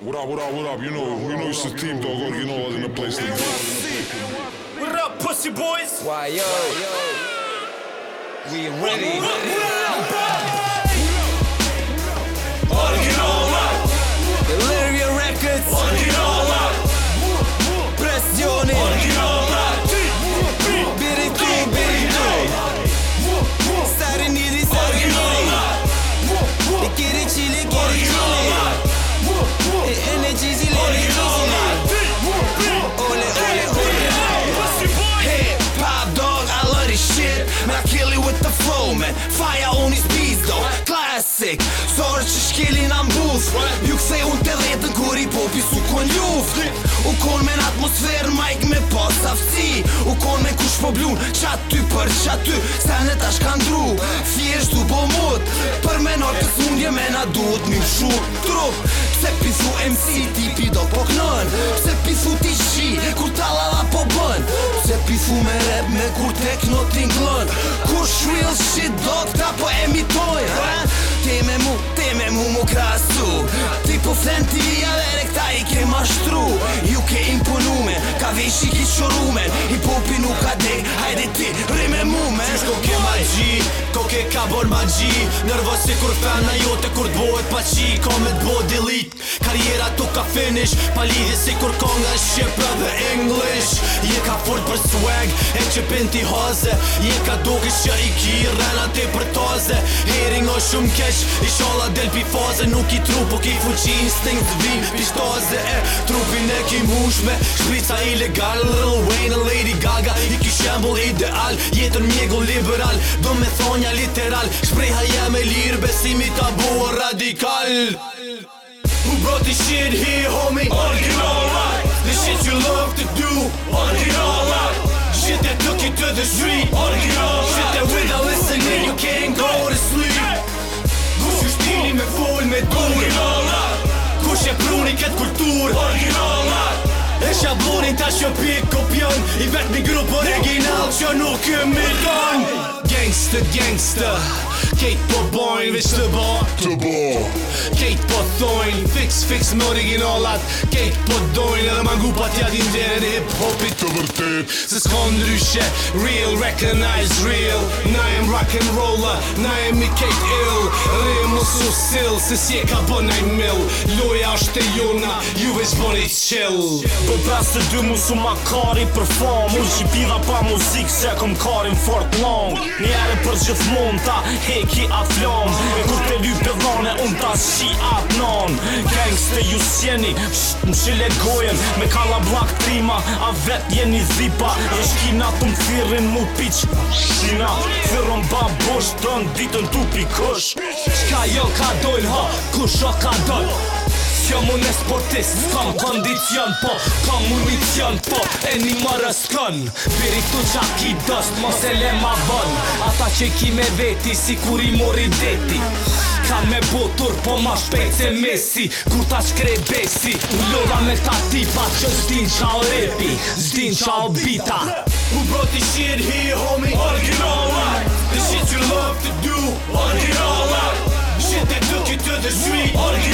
What up, what up, what up? You know, you know it's the team, dog. You know, in the place like What up, pussy boys? Why, yo, yo. We ready. What, what up, Ju këse unë të dhjetën kur i popis u kon ljuft U kon me në atmosferën majk me pas aftësi U kon me kush po blunë qatë ty për qatë ty Se në kanë dru, fjesht u po mut Për me të sundje me na duhet një shumë trup Se pithu MC ti pido po knën Se pithu ti shi kur ta po bën Se pithu me rep me kur teknoti vi shi ki shurumen I popi nuk ka dek, hajde ti, rime mumen Qysh ko ke magji, ko ke ka bor magji Nervo si kur fena jote kur t'bohet pa qi Ko me t'bo delit, karjera tuk ka finish Pa lidhje si kur konga shqipë dhe english Je ka swag E që pinti haze Je ka duke që i ki rrena ti për taze Hering o shumë kesh I shala del pi faze Nuk i tru po ki fuqi instinkt Vim pishtaze e Trupin e ki mushme Shpica ilegal Lil Wayne e Lady Gaga I ki shembol ideal Jetën mjegu liberal Do me thonja literal Shpreha jem e lirë Besimi tabu o radikal Who brought this shit here homie? All you know what? This shit you love to do? On your know you to the street All the girls Shit that we don't listen to You can't go to sleep Kush ju shtini me full me dur All the Kush e pruni këtë kultur All Eşablon intaş öpüyük kopyon İbet mi grup original Çön okum milyon gangster, gangster. Kate på boyn, bar? De bar? Kate pop thoin, fix fix med originalet Kate pop doin, eller man god på dat jeg din del hiphop i pubertet Ze skånd du ikke, real recognize real Nei, en rock'n'roller, nei, ik Kate ill Eller su sill Se si e ka bëna i mill Loja është e jona Ju veç bëni i qill Po pras të dy mu su makari për fam Unë që pa muzik Se e këm karin fort long Një për gjithmon ta Heki atë flam E ku si Adnan Gangste ju sjeni, shtë më shile gojen Me kalla blak trima, a vet jeni zipa E shkina të më mu pich Shina, Firon ba bosh të ditën tu pikosh Shka jo ka dojnë ha, kusho ka dojnë Kjo mune sportist, s'kom kondicion po Kom municion po, e një më rësë kënë Piritu qa ki dëst, mos e le ma bon Ata që i ki me veti, si kur i mori deti Ka me botur po ma shpejt se mesi Kur ta shkre besi, u jo dha me ta tipa Që s'din qa o repi, s'din qa o bita Who brought this shit here homie? Org it all This shit you love to do? Org it all out This shit that took you to the street? Org it all